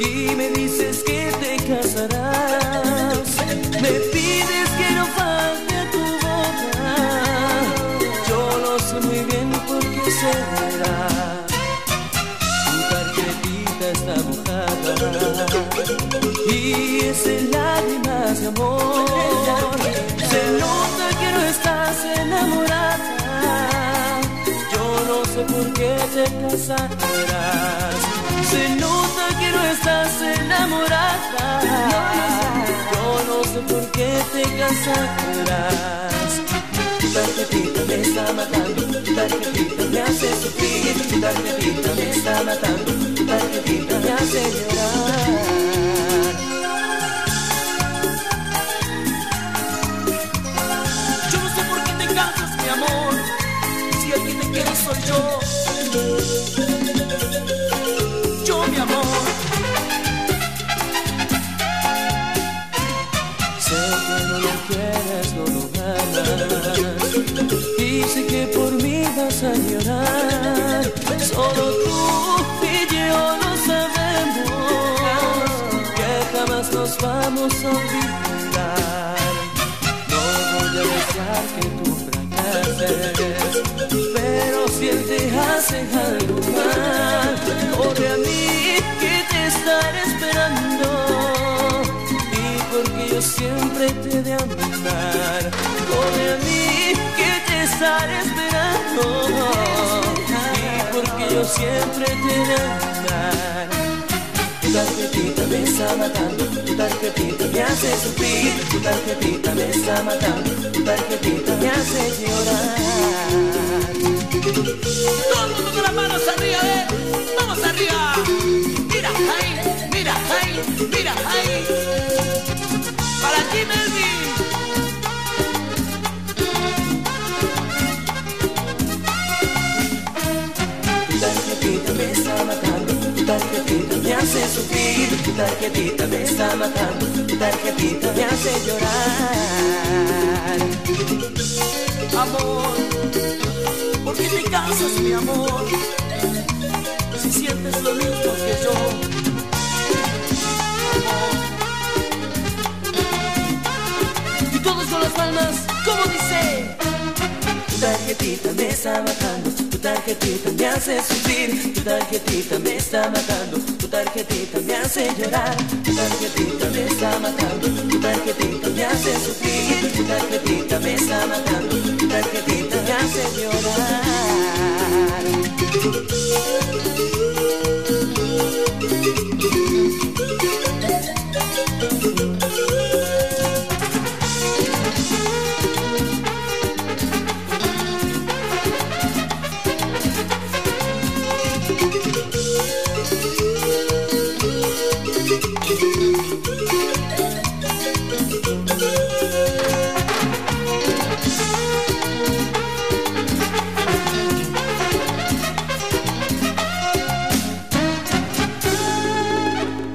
y me dices que te casarás. Me pides que no falte a tu boca. Yo lo sé muy bien porque será. Tu tarjetita está mojada y es lágrimas de amor. Se nota que no estás enamorada. Yo no sé por qué te casarás. Se nota que no estás enamorada. Yo no sé por qué te casarás. Tu tarjetita me está matando, tarjetita me hace sufrir, tarjetita me está matando, tarjetita me hace llorar. Yo no sé por qué te cansas, mi amor, si que te quiere soy. Yo, no lo. Y sé que por mí vas a llorar. Solo tú y yo lo sabemos. Que jamás nos vamos a olvidar. No voy a desear que tú fracases. Pero si él te hace algo yo siempre te he de amar. Corre a mí que te estaré esperando y porque yo siempre te de amar. Tu tarjetita me está matando, tu tarjetita me hace sufrir, tu tarjetita me está matando, tu tarjetita me hace llorar. Tarjetita me está matando, tu tarjetita me hace llorar. Amor, ¿por qué te cansas, mi amor? Si sientes lo mismo que yo. palmas, como dice. Tu tarjetita me está matando, tu tarjetita me hace sufrir, tu tarjetita me está matando, tu tarjetita me hace llorar, tu tarjetita me está matando, tu tarjetita me hace sufrir, tu tarjetita me está matando, tu tarjetita me hace llorar.